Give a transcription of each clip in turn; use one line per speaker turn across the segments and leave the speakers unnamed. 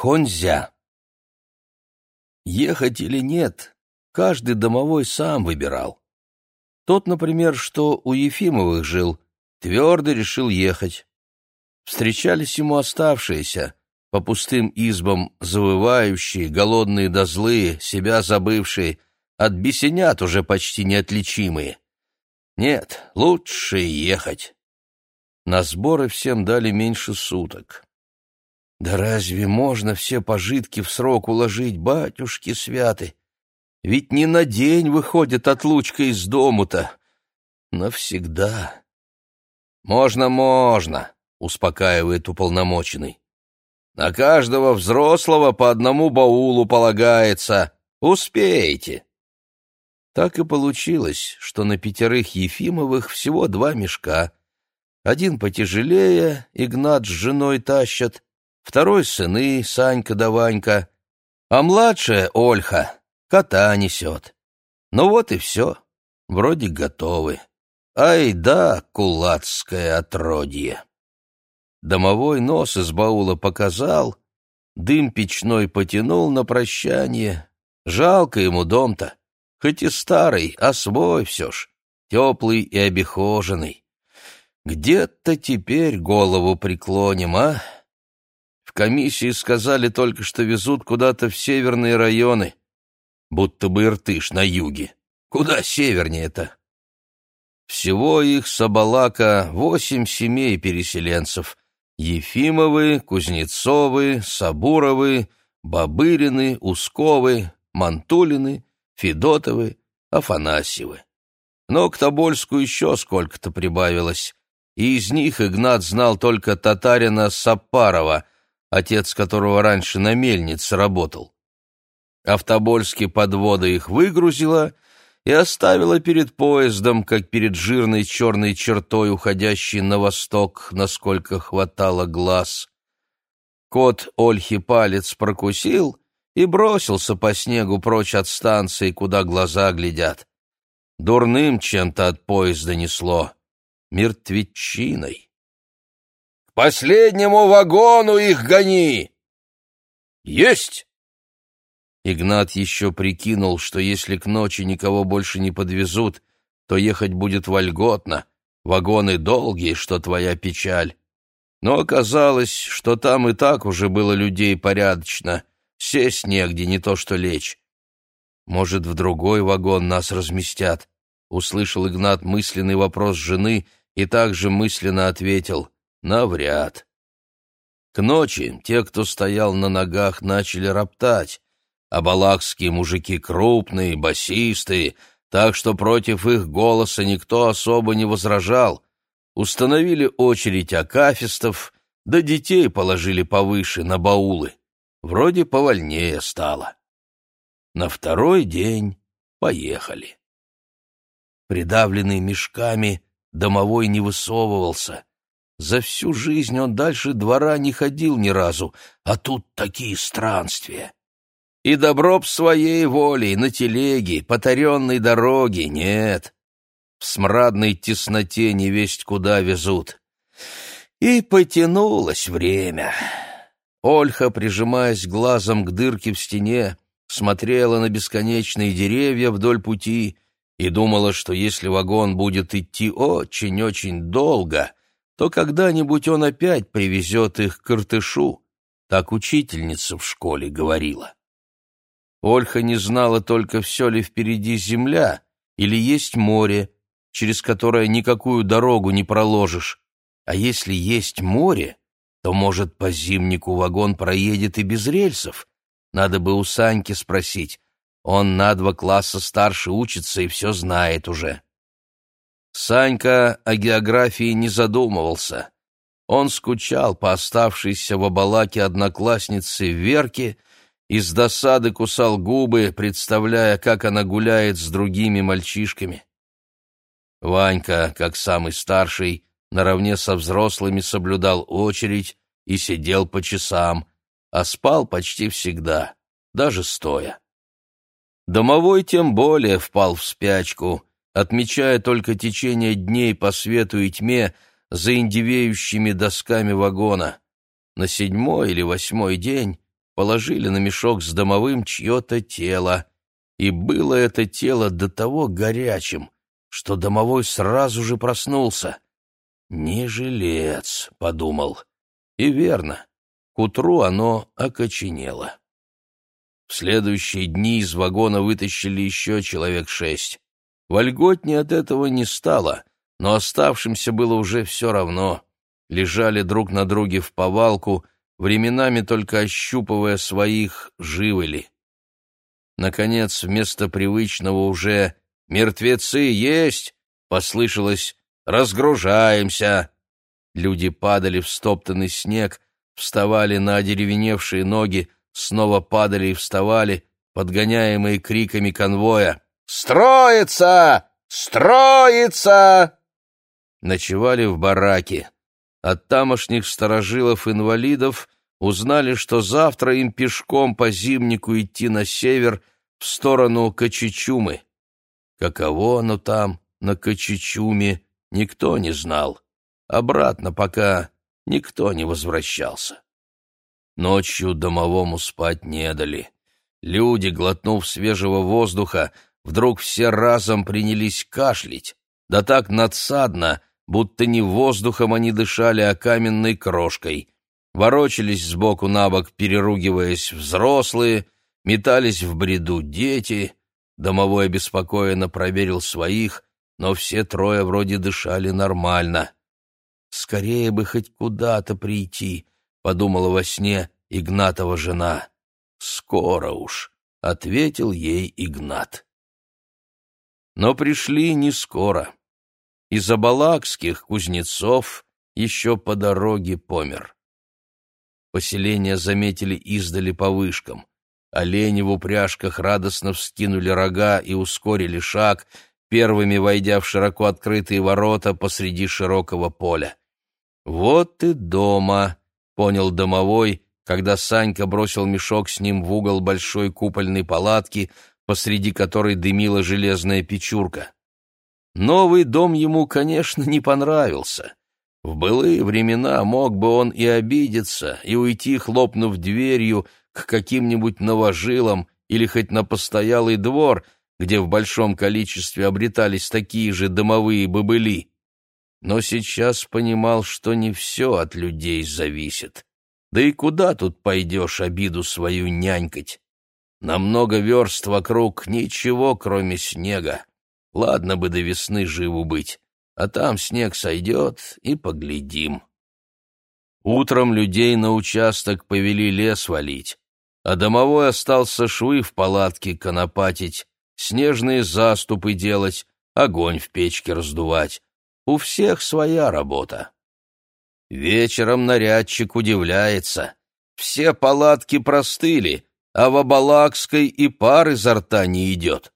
Хонзя. Ехать или нет, каждый домовой сам выбирал. Тот, например, что у Ефимовых жил, твердо решил ехать. Встречались ему оставшиеся, по пустым избам завывающие, голодные да злые, себя забывшие, от бесенят уже почти неотличимые. Нет, лучше ехать. На сборы всем дали меньше суток. Да разве можно все пожитки в срок уложить, батюшки святы? Ведь не на день выходит отлучка из дому-то. Навсегда. Можно, можно, успокаивает уполномоченный. На каждого взрослого по одному баулу полагается. Успеете. Так и получилось, что на пятерых Ефимовых всего два мешка. Один потяжелее, Игнат с женой тащат, второй сыны, Санька да Ванька, а младшая Ольха кота несет. Ну вот и все, вроде готовы. Ай да, кулацкое отродье! Домовой нос из баула показал, дым печной потянул на прощание. Жалко ему дом-то, хоть и старый, а свой все ж, теплый и обихоженный. Где-то теперь голову преклоним, а? В комиссии сказали только, что везут куда-то в северные районы, будто бы Иртыш на юге. Куда севернее-то? Всего их Соболака восемь семей переселенцев. Ефимовы, Кузнецовы, Сабуровы, Бабырины, Усковы, Мантулины, Федотовы, Афанасьевы. Но к Тобольску еще сколько-то прибавилось и из них Игнат знал только татарина Сапарова, отец которого раньше на мельнице работал. А подвода их выгрузила и оставила перед поездом, как перед жирной черной чертой, уходящей на восток, насколько хватало глаз. Кот Ольхи палец прокусил и бросился по снегу прочь от станции, куда глаза глядят. Дурным чем-то от поезда несло мертвечиной. «К последнему вагону их гони!» «Есть!» Игнат еще прикинул, что если к ночи никого больше не подвезут, то ехать будет вольготно, вагоны долгие, что твоя печаль. Но оказалось, что там и так уже было людей порядочно, сесть негде, не то что лечь. Может, в другой вагон нас разместят? Услышал Игнат мысленный вопрос жены — и также мысленно ответил «навряд». К ночи те, кто стоял на ногах, начали роптать, а балакские мужики крупные, басистые, так что против их голоса никто особо не возражал. Установили очередь акафистов, да детей положили повыше, на баулы. Вроде повольнее стало. На второй день поехали. Придавленный мешками, Домовой не высовывался. За всю жизнь он дальше двора не ходил ни разу, а тут такие странствия. И добро б своей волей, на телеге, по таренной дороге, нет. В смрадной тесноте невесть куда везут. И потянулось время. Ольха, прижимаясь глазом к дырке в стене, смотрела на бесконечные деревья вдоль пути — и думала, что если вагон будет идти очень-очень долго, то когда-нибудь он опять привезет их к Иртышу, так учительница в школе говорила. Ольха не знала только, все ли впереди земля или есть море, через которое никакую дорогу не проложишь, а если есть море, то, может, по зимнику вагон проедет и без рельсов. Надо бы у Саньки спросить, он на два класса старше учится и все знает уже. Санька о географии не задумывался. Он скучал по оставшейся в обалаке однокласснице Верке и с досады кусал губы, представляя, как она гуляет с другими мальчишками. Ванька, как самый старший, наравне со взрослыми соблюдал очередь и сидел по часам, а спал почти всегда, даже стоя. Домовой тем более впал в спячку, отмечая только течение дней по свету и тьме за индивеющими досками вагона. На седьмой или восьмой день положили на мешок с домовым чье-то тело, и было это тело до того горячим, что домовой сразу же проснулся. «Не жилец», — подумал. И верно, к утру оно окоченело. В следующие дни из вагона вытащили еще человек шесть. Вольготнее от этого не стало, но оставшимся было уже все равно. Лежали друг на друге в повалку, временами только ощупывая своих, живы ли. Наконец, вместо привычного уже «Мертвецы есть!» послышалось «Разгружаемся!» Люди падали в стоптанный снег, вставали на одеревеневшие ноги, снова падали и вставали, подгоняемые криками конвоя. «Строится! Строится!» Ночевали в бараке. От тамошних сторожилов-инвалидов узнали, что завтра им пешком по зимнику идти на север в сторону Качичумы. Каково оно там, на Качичуме, никто не знал. Обратно пока никто не возвращался. Ночью домовому спать не дали. Люди, глотнув свежего воздуха, вдруг все разом принялись кашлять, да так надсадно, будто не воздухом они дышали, а каменной крошкой. Ворочались сбоку на бок, переругиваясь взрослые, метались в бреду дети. Домовой обеспокоенно проверил своих, но все трое вроде дышали нормально. «Скорее бы хоть куда-то прийти», — подумала во сне Игнатова жена. «Скоро уж», — ответил ей Игнат. Но пришли не скоро. Из Абалакских кузнецов еще по дороге помер. Поселение заметили издали по вышкам. Олени в упряжках радостно вскинули рога и ускорили шаг, первыми войдя в широко открытые ворота посреди широкого поля. «Вот и дома», — понял домовой, когда Санька бросил мешок с ним в угол большой купольной палатки, посреди которой дымила железная печурка. Новый дом ему, конечно, не понравился. В былые времена мог бы он и обидеться, и уйти, хлопнув дверью, к каким-нибудь новожилам или хоть на постоялый двор, где в большом количестве обретались такие же домовые бобыли. Но сейчас понимал, что не все от людей зависит. Да и куда тут пойдешь обиду свою нянькать? На много верст вокруг ничего, кроме снега. Ладно бы до весны живу быть, а там снег сойдет и поглядим. Утром людей на участок повели лес валить, а домовой остался швы в палатке конопатить, снежные заступы делать, огонь в печке раздувать. У всех своя работа. Вечером нарядчик удивляется. Все палатки простыли, а в Абалакской и пар изо рта не идет.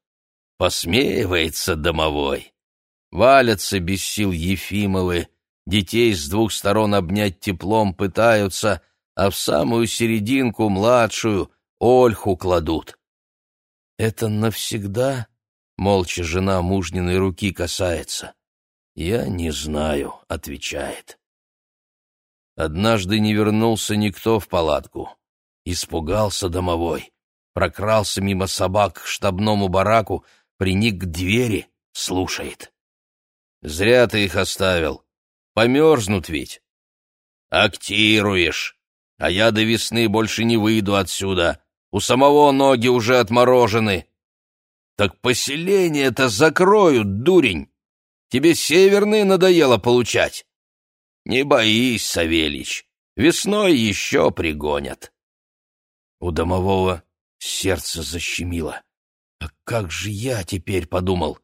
Посмеивается домовой. Валятся без сил Ефимовы, детей с двух сторон обнять теплом пытаются, а в самую серединку младшую Ольху кладут. «Это навсегда?» — молча жена мужниной руки касается. «Я не знаю», — отвечает. Однажды не вернулся никто в палатку. Испугался домовой. Прокрался мимо собак к штабному бараку, приник к двери, слушает. «Зря ты их оставил. Померзнут ведь». «Актируешь. А я до весны больше не выйду отсюда. У самого ноги уже отморожены». «Так поселение-то закроют, дурень. Тебе северные надоело получать». «Не боись, Савельич, весной еще пригонят». У домового сердце защемило. «А как же я теперь?» — подумал.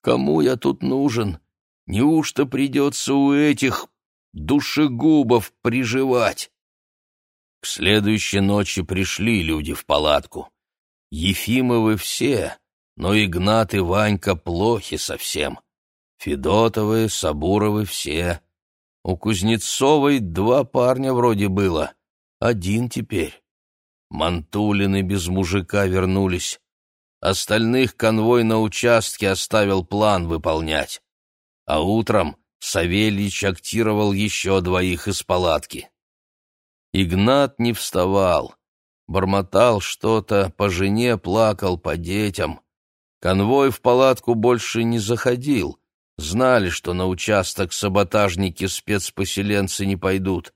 «Кому я тут нужен? Неужто придется у этих душегубов приживать?» К следующей ночи пришли люди в палатку. Ефимовы все, но Игнат и Ванька плохи совсем. Федотовы, Сабуровы все. У Кузнецовой два парня вроде было, один теперь. Мантулины без мужика вернулись. Остальных конвой на участке оставил план выполнять. А утром Савельич актировал еще двоих из палатки. Игнат не вставал. бормотал что-то, по жене плакал, по детям. Конвой в палатку больше не заходил. Знали, что на участок саботажники-спецпоселенцы не пойдут.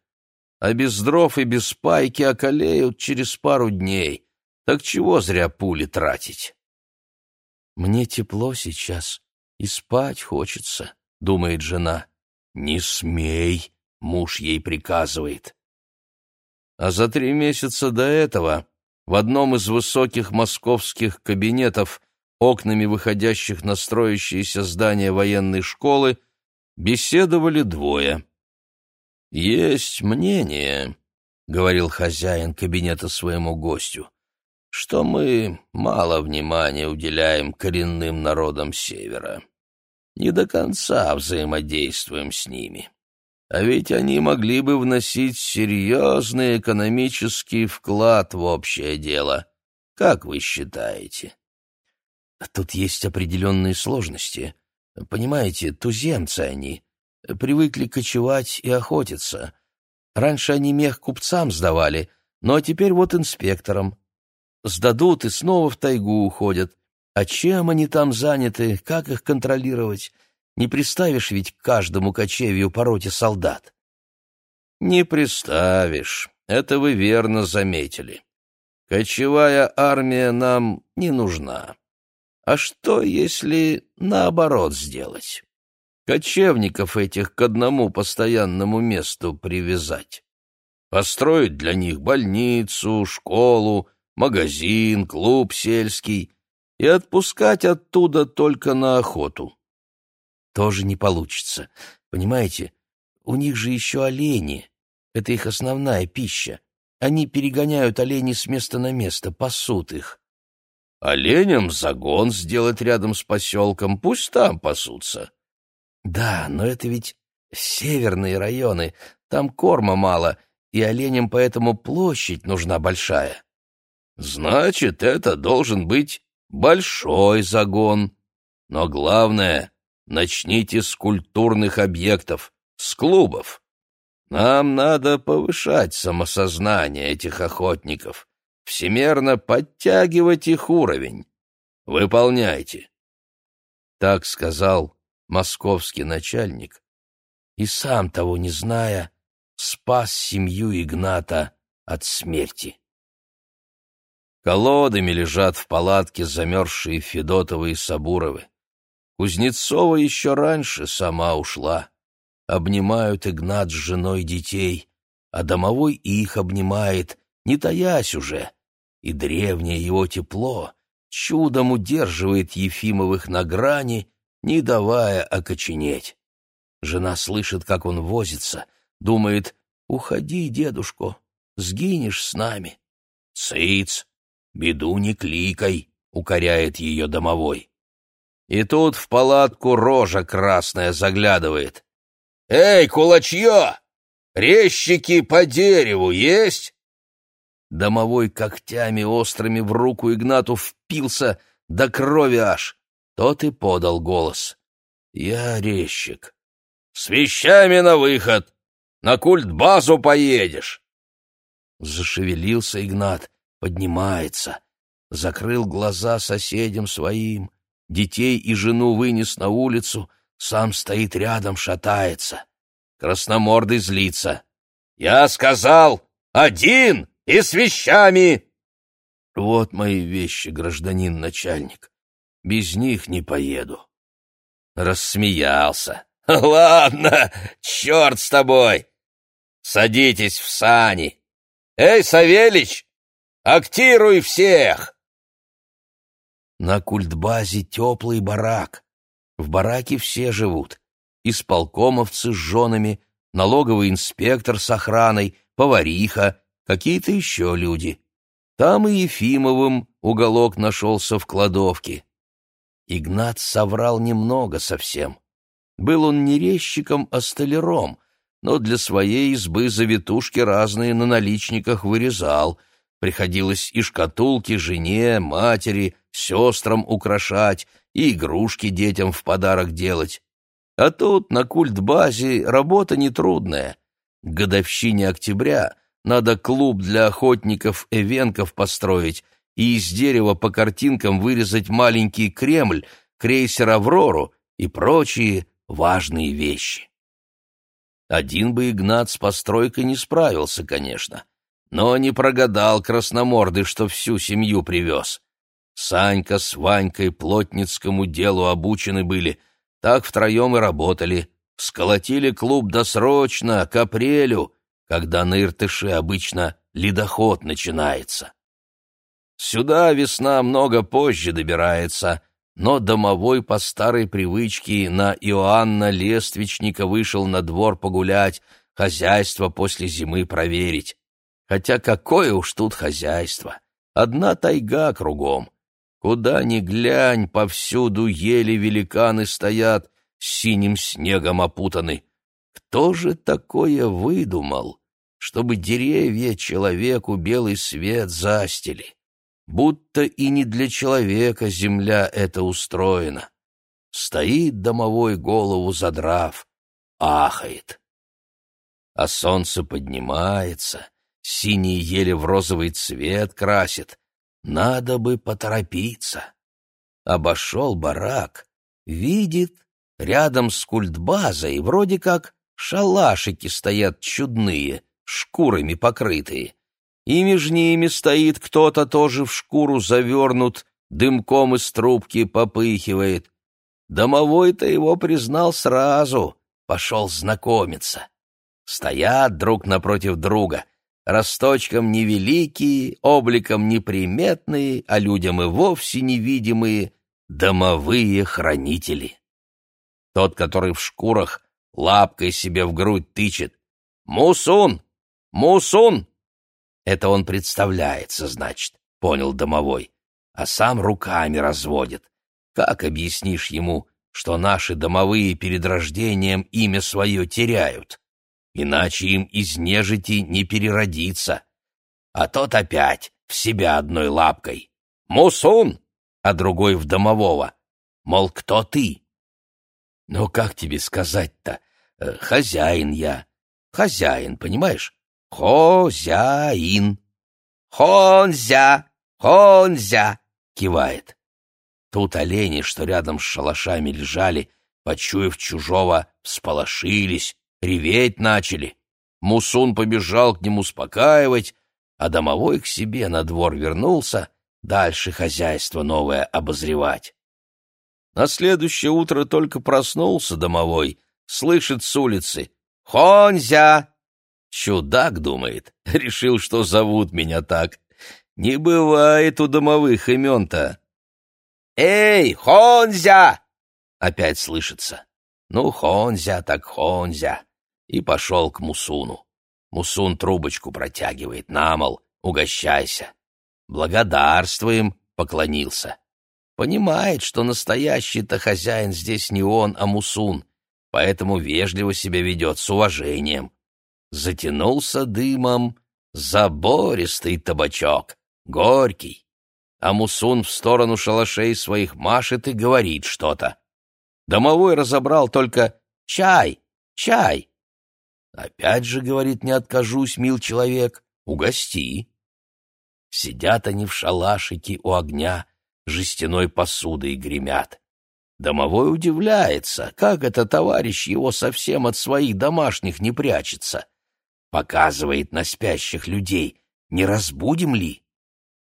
А без дров и без пайки околеют через пару дней. Так чего зря пули тратить? «Мне тепло сейчас, и спать хочется», — думает жена. «Не смей», — муж ей приказывает. А за три месяца до этого в одном из высоких московских кабинетов, окнами выходящих на строящееся здание военной школы, беседовали двое. «Есть мнение», — говорил хозяин кабинета своему гостю, «что мы мало внимания уделяем коренным народам Севера. Не до конца взаимодействуем с ними. А ведь они могли бы вносить серьезный экономический вклад в общее дело. Как вы считаете? Тут есть определенные сложности. Понимаете, туземцы они. Привыкли кочевать и охотиться. Раньше они мех купцам сдавали, но теперь вот инспекторам. Сдадут и снова в тайгу уходят. А чем они там заняты, как их контролировать? Не приставишь ведь к каждому кочевью по роте солдат. Не приставишь, это вы верно заметили. Кочевая армия нам не нужна. А что, если наоборот сделать? Кочевников этих к одному постоянному месту привязать. Построить для них больницу, школу, магазин, клуб сельский и отпускать оттуда только на охоту тоже не получится. Понимаете, у них же еще олени. Это их основная пища. Они перегоняют оленей с места на место, пасут их. Оленям загон сделать рядом с поселком, пусть там пасутся. Да, но это ведь северные районы, там корма мало, и оленям поэтому площадь нужна большая. Значит, это должен быть большой загон. Но главное, Начните с культурных объектов, с клубов. Нам надо повышать самосознание этих охотников, всемерно подтягивать их уровень. Выполняйте. Так сказал московский начальник, и сам того не зная, спас семью Игната от смерти. Колодами лежат в палатке замерзшие Федотовы и Сабуровы. Кузнецова еще раньше сама ушла. Обнимают Игнат с женой детей, а домовой их обнимает, не таясь уже. И древнее его тепло чудом удерживает Ефимовых на грани, не давая окоченеть. Жена слышит, как он возится, думает, «Уходи, дедушка, сгинешь с нами». «Цыц, беду не кликай», — укоряет ее домовой. И тут в палатку рожа красная заглядывает. «Эй, кулачье! Резчики по дереву есть?» Домовой когтями острыми в руку Игнату впился до крови аж. Тот и подал голос. «Я резчик». «С вещами на выход! На культ-базу поедешь!» Зашевелился Игнат, поднимается, закрыл глаза соседям своим, детей и жену вынес на улицу, сам стоит рядом, шатается. Красномордый злится. «Я сказал, один и с вещами!» «Вот мои вещи, гражданин начальник. Без них не поеду». Рассмеялся. «Ладно, черт с тобой! Садитесь в сани! Эй, Савельич, актируй всех!» На культбазе теплый барак. В бараке все живут. Исполкомовцы с женами, налоговый инспектор с охраной, повариха, какие-то еще люди. Там и Ефимовым уголок нашелся в кладовке. Игнат соврал немного совсем. Был он не резчиком, а столяром, но для своей избы завитушки разные на наличниках вырезал — Приходилось и шкатулки жене, матери, сестрам украшать, и игрушки детям в подарок делать. А тут на культ-базе работа нетрудная. К годовщине октября надо клуб для охотников-эвенков построить и из дерева по картинкам вырезать маленький Кремль, крейсер «Аврору» и прочие важные вещи. Один бы Игнат с постройкой не справился, конечно, но не прогадал красноморды, что всю семью привез. Санька с Ванькой плотницкому делу обучены были, так втроем и работали, сколотили клуб досрочно, к апрелю, когда на Иртыше обычно ледоход начинается. Сюда весна много позже добирается, но домовой по старой привычке на Иоанна Лествичника вышел на двор погулять, хозяйство после зимы проверить. Хотя какое уж тут хозяйство! Одна тайга кругом. Куда ни глянь, повсюду ели великаны стоят, синим снегом опутаны. Кто же такое выдумал, чтобы деревья человеку белый свет застили? Будто и не для человека земля эта устроена. Стоит домовой голову задрав, ахает. А солнце поднимается, синий еле в розовый цвет красит. Надо бы поторопиться. Обошел барак, видит, рядом с культбазой вроде как шалашики стоят чудные, шкурами покрытые и между ними стоит кто-то тоже в шкуру завернут, дымком из трубки попыхивает. Домовой-то его признал сразу, пошел знакомиться. Стоят друг напротив друга, росточком невеликие, обликом неприметные, а людям и вовсе невидимые, домовые хранители. Тот, который в шкурах, лапкой себе в грудь тычет. «Мусун! Мусун!» Это он представляется, значит, понял домовой, а сам руками разводит. Как объяснишь ему, что наши домовые перед рождением имя свое теряют? Иначе им из нежити не переродиться. А тот опять в себя одной лапкой. «Мусун!» а другой в домового. Мол, кто ты? Ну, как тебе сказать-то? Э, хозяин я. Хозяин, понимаешь? «Хозяин!» «Хонзя! Хонзя!» — кивает. Тут олени, что рядом с шалашами лежали, почуяв чужого, всполошились, реветь начали. Мусун побежал к нему успокаивать, а домовой к себе на двор вернулся, дальше хозяйство новое обозревать. На следующее утро только проснулся домовой, слышит с улицы «Хонзя! Чудак, думает, решил, что зовут меня так. Не бывает у домовых имен-то. «Эй, Хонзя!» Опять слышится. Ну, Хонзя так Хонзя. И пошел к Мусуну. Мусун трубочку протягивает, намол, угощайся. Благодарствуем, поклонился. Понимает, что настоящий-то хозяин здесь не он, а Мусун, поэтому вежливо себя ведет, с уважением затянулся дымом забористый табачок, горький. А Мусун в сторону шалашей своих машет и говорит что-то. Домовой разобрал только «чай, чай». Опять же, говорит, не откажусь, мил человек, угости. Сидят они в шалашике у огня, жестяной посудой гремят. Домовой удивляется, как это товарищ его совсем от своих домашних не прячется показывает на спящих людей, не разбудим ли?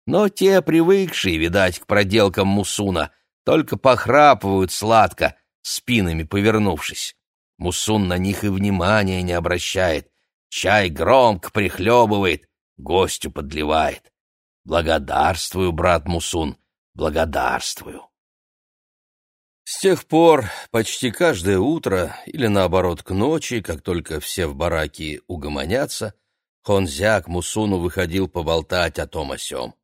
Но те, привыкшие, видать, к проделкам Мусуна, только похрапывают сладко, спинами повернувшись. Мусун на них и внимания не обращает, чай громко прихлебывает, гостю подливает. Благодарствую, брат Мусун, благодарствую. С тех пор почти каждое утро, или наоборот к ночи, как только все в бараке угомонятся, Хонзя к Мусуну выходил поболтать о том о сём.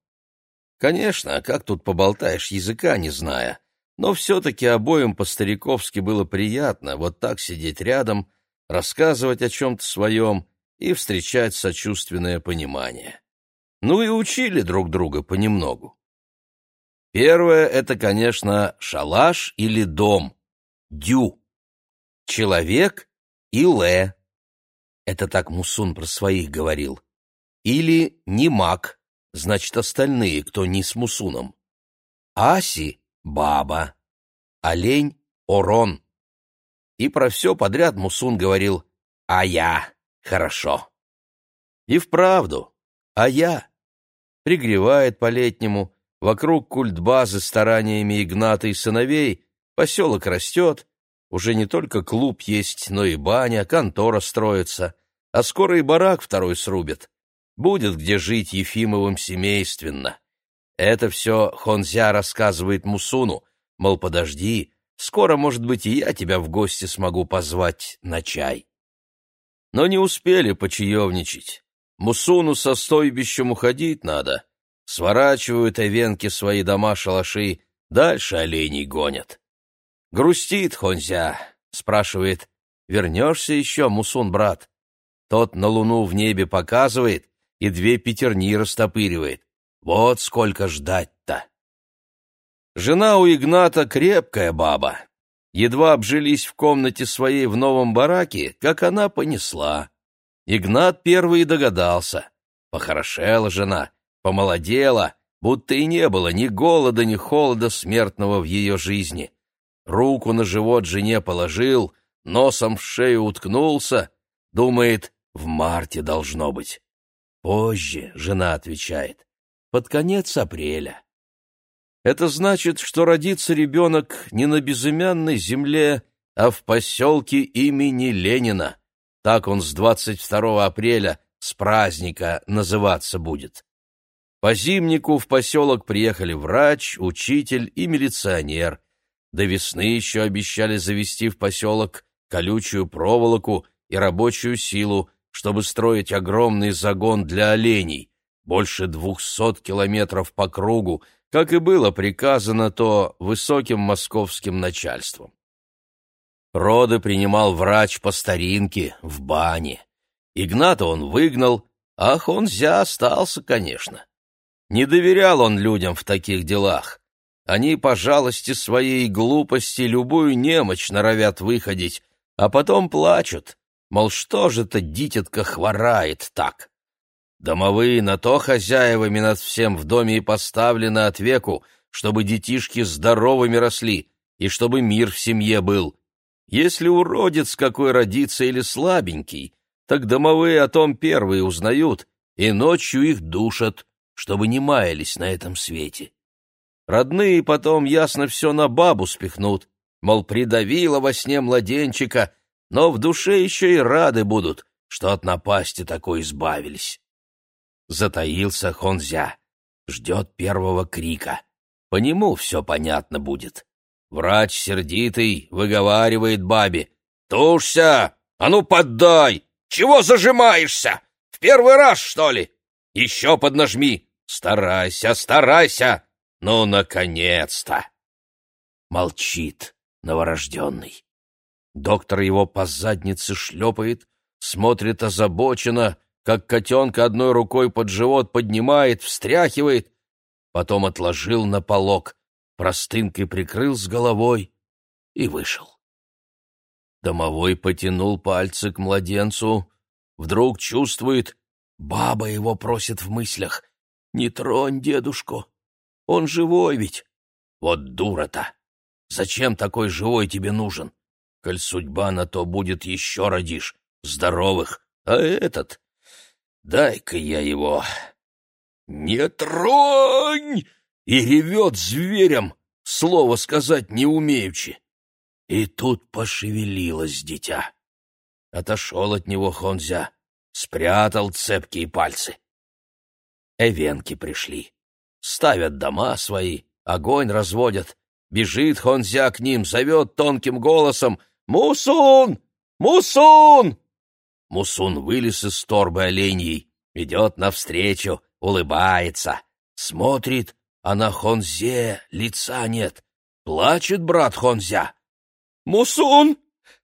Конечно, как тут поболтаешь, языка не зная, но все-таки обоим по-стариковски было приятно вот так сидеть рядом, рассказывать о чем-то своем и встречать сочувственное понимание. Ну и учили друг друга понемногу. Первое — это, конечно, шалаш или дом, дю. Человек и ле. Это так Мусун про своих говорил. или не маг, значит, остальные, кто не с Мусуном. Аси — баба, олень — орон. И про все подряд Мусун говорил «А я хорошо». И вправду, а я пригревает по-летнему, вокруг культбазы стараниями Игната и сыновей, поселок растет, уже не только клуб есть, но и баня, контора строится, а скоро и барак второй срубят. Будет где жить Ефимовым семейственно. Это все Хонзя рассказывает Мусуну, мол, подожди, скоро, может быть, и я тебя в гости смогу позвать на чай. Но не успели почаевничать. Мусуну со стойбищем уходить надо. Сворачивают овенки свои дома-шалаши, дальше оленей гонят. Грустит Хонзя, спрашивает, вернешься еще, Мусун, брат? Тот на луну в небе показывает и две пятерни растопыривает. Вот сколько ждать-то! Жена у Игната крепкая баба. Едва обжились в комнате своей в новом бараке, как она понесла. Игнат первый догадался. Похорошела жена, помолодела, будто и не было ни голода, ни холода смертного в ее жизни. Руку на живот жене положил, носом в шею уткнулся, думает, в марте должно быть. Позже, жена отвечает, под конец апреля. Это значит, что родится ребенок не на безымянной земле, а в поселке имени Ленина. Так он с 22 апреля с праздника называться будет. По зимнику в поселок приехали врач, учитель и милиционер. До весны еще обещали завести в поселок колючую проволоку и рабочую силу, чтобы строить огромный загон для оленей, больше двухсот километров по кругу, как и было приказано то высоким московским начальством. Роды принимал врач по старинке, в бане. Игната он выгнал, а Хонзя остался, конечно. Не доверял он людям в таких делах. Они по жалости своей глупости любую немочь норовят выходить, а потом плачут, мол, что же это дитятка хворает так? Домовые на то хозяевами над всем в доме и поставлены от веку, чтобы детишки здоровыми росли и чтобы мир в семье был. Если уродец какой родится или слабенький, так домовые о том первые узнают и ночью их душат, чтобы не маялись на этом свете. Родные потом ясно все на бабу спихнут, мол, придавила во сне младенчика, но в душе еще и рады будут, что от напасти такой избавились. Затаился Хонзя, ждет первого крика. По нему все понятно будет. Врач сердитый выговаривает бабе. «Тушься! А ну поддай! Чего зажимаешься? В первый раз, что ли? Еще поднажми! Старайся, старайся! Ну, наконец-то!» Молчит новорожденный. Доктор его по заднице шлепает, смотрит озабоченно, как котенка одной рукой под живот поднимает, встряхивает, потом отложил на полок, простынкой прикрыл с головой и вышел. Домовой потянул пальцы к младенцу, вдруг чувствует, баба его просит в мыслях, «Не тронь дедушку, он живой ведь». Вот дура-то! Зачем такой живой тебе нужен? Коль судьба на то будет, еще родишь, здоровых, а этот... Дай-ка я его... «Не тронь!» и ревет зверем, слово сказать не умеючи. И тут пошевелилось дитя. Отошел от него Хонзя, спрятал цепкие пальцы. Эвенки пришли. Ставят дома свои, огонь разводят. Бежит Хонзя к ним, зовет тонким голосом «Мусун! Мусун!» Мусун вылез из торбы оленьей, идет навстречу, улыбается, смотрит, а на Хонзе лица нет. Плачет брат Хонзя. «Мусун!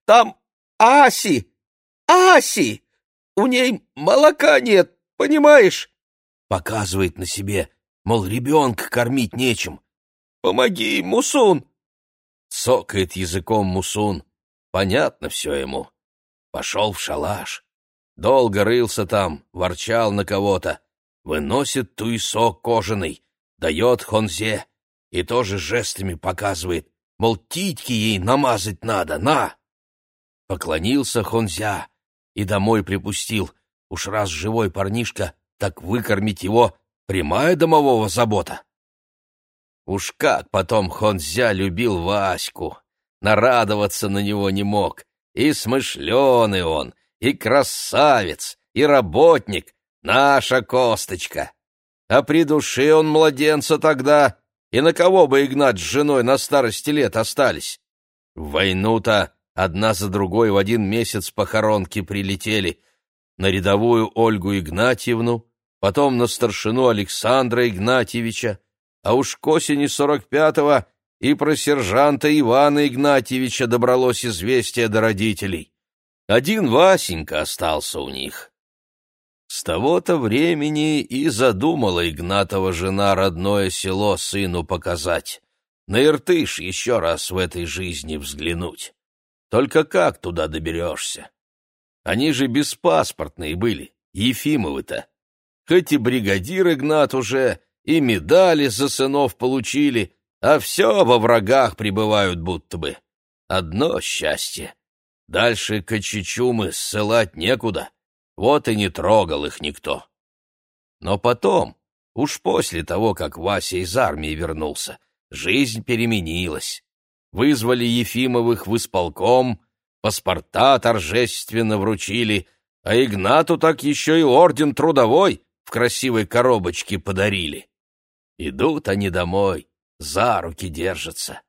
Там Аси! Аси! У ней молока нет, понимаешь?» Показывает на себе, мол, ребенка кормить нечем. «Помоги, Мусун!» Цокает языком Мусун. Понятно все ему. Пошел в шалаш. Долго рылся там, ворчал на кого-то. Выносит туесок кожаный, дает Хонзе и тоже жестами показывает, мол, титьки ей намазать надо, на! Поклонился Хонзя и домой припустил. Уж раз живой парнишка, так выкормить его — прямая домового забота. Уж как потом Хонзя любил Ваську, нарадоваться на него не мог. И смышленый он, и красавец, и работник, наша косточка. А при душе он младенца тогда, и на кого бы Игнат с женой на старости лет остались? В войну-то одна за другой в один месяц похоронки прилетели. На рядовую Ольгу Игнатьевну, потом на старшину Александра Игнатьевича, а уж к осени сорок пятого и про сержанта Ивана Игнатьевича добралось известие до родителей. Один Васенька остался у них. С того-то времени и задумала Игнатова жена родное село сыну показать. На Иртыш еще раз в этой жизни взглянуть. Только как туда доберешься? Они же беспаспортные были, Ефимовы-то. Хоть и бригадир Игнат уже, и медали за сынов получили, а все во врагах пребывают будто бы. Одно счастье. Дальше кочечумы ссылать некуда, вот и не трогал их никто. Но потом, уж после того, как Вася из армии вернулся, жизнь переменилась. Вызвали Ефимовых в исполком, паспорта торжественно вручили, а Игнату так еще и орден трудовой в красивой коробочке подарили. Идут они домой, за руки держатся.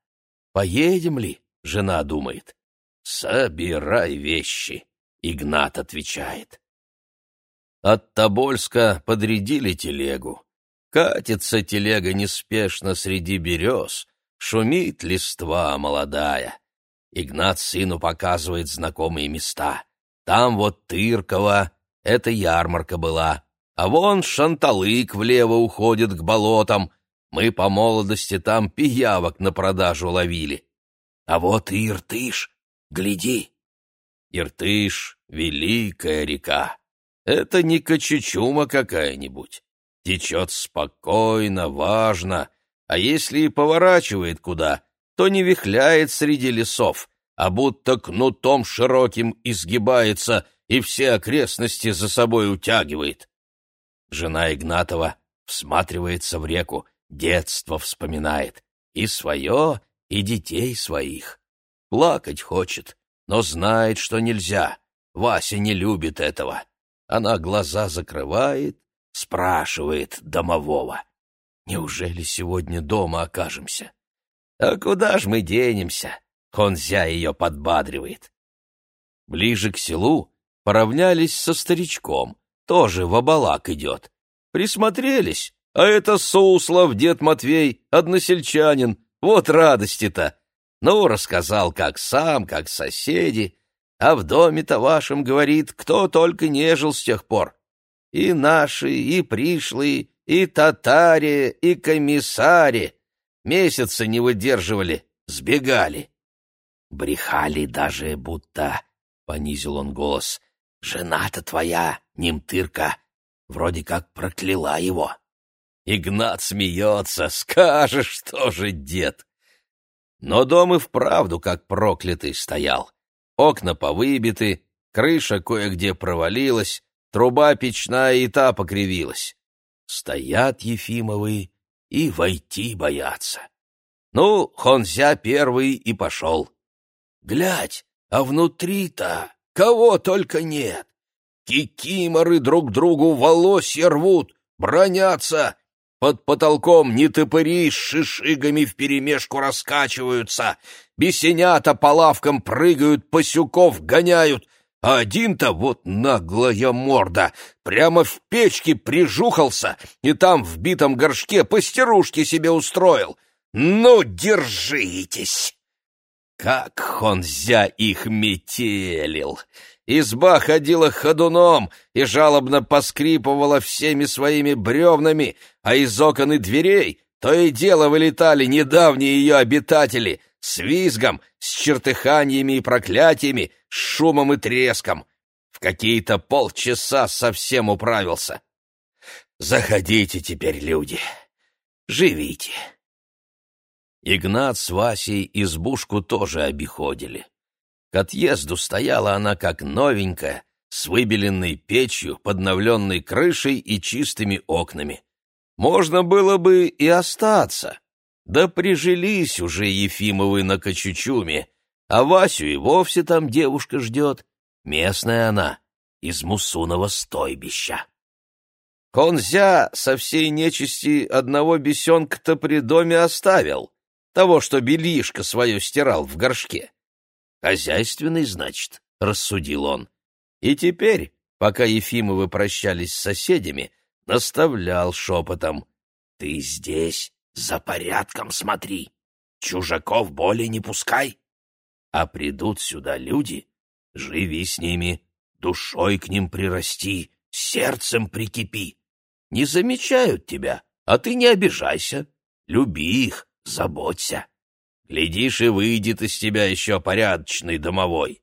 «Поедем ли?» — жена думает. «Собирай вещи», — Игнат отвечает. От Тобольска подрядили телегу. Катится телега неспешно среди берез, шумит листва молодая. Игнат сыну показывает знакомые места. Там вот Тырково, это ярмарка была, а вон Шанталык влево уходит к болотам. Мы по молодости там пиявок на продажу ловили. А вот и Иртыш, гляди. Иртыш — великая река. Это не Кочечума какая-нибудь. Течет спокойно, важно, а если и поворачивает куда, то не вихляет среди лесов, а будто кнутом широким изгибается и все окрестности за собой утягивает. Жена Игнатова всматривается в реку, детство вспоминает. И свое, и детей своих. Плакать хочет, но знает, что нельзя. Вася не любит этого. Она глаза закрывает, спрашивает домового. Неужели сегодня дома окажемся? А куда ж мы денемся? Хонзя ее подбадривает. Ближе к селу поравнялись со старичком, тоже в обалак идет. Присмотрелись, а это Суслов, дед Матвей, односельчанин, вот радости-то. Ну, рассказал, как сам, как соседи, а в доме-то вашем, говорит, кто только не жил с тех пор. И наши, и пришлые, и татаре, и комиссаре. Месяцы не выдерживали, сбегали. Брехали даже, будто, — понизил он голос, — жена-то твоя немтырка, вроде как прокляла его. Игнат смеется, скажешь, что же, дед. Но дом и вправду как проклятый стоял. Окна повыбиты, крыша кое-где провалилась, труба печная и та покривилась. Стоят Ефимовы и войти боятся. Ну, Хонзя первый и пошел. Глядь, а внутри-то кого только нет. Кикиморы друг другу волосья рвут, бронятся. Под потолком нетопыри с шишигами вперемешку раскачиваются. Бесенята по лавкам прыгают, пасюков гоняют. А один-то вот наглая морда, прямо в печке прижухался и там в битом горшке пастерушки себе устроил. Ну, держитесь! Как Хонзя их метелил! Изба ходила ходуном и жалобно поскрипывала всеми своими бревнами, а из окон и дверей то и дело вылетали недавние ее обитатели с визгом, с чертыханиями и проклятиями, с шумом и треском. В какие-то полчаса совсем управился. Заходите теперь, люди, живите. Игнат с Васей избушку тоже обиходили. К отъезду стояла она как новенькая, с выбеленной печью, подновленной крышей и чистыми окнами. Можно было бы и остаться. Да прижились уже Ефимовы на Кочучуме, а Васю и вовсе там девушка ждет. Местная она, из Мусунова стойбища. Конзя со всей нечисти одного бесенка-то при доме оставил, того, что бельишко свое стирал в горшке. Хозяйственный, значит, — рассудил он. И теперь, пока Ефимовы прощались с соседями, наставлял шепотом. — Ты здесь за порядком смотри, чужаков более не пускай. А придут сюда люди, живи с ними, душой к ним прирасти, сердцем прикипи. Не замечают тебя, а ты не обижайся, люби их, заботься. Глядишь, и выйдет из тебя еще порядочный домовой.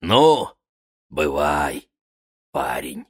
Ну, бывай, парень.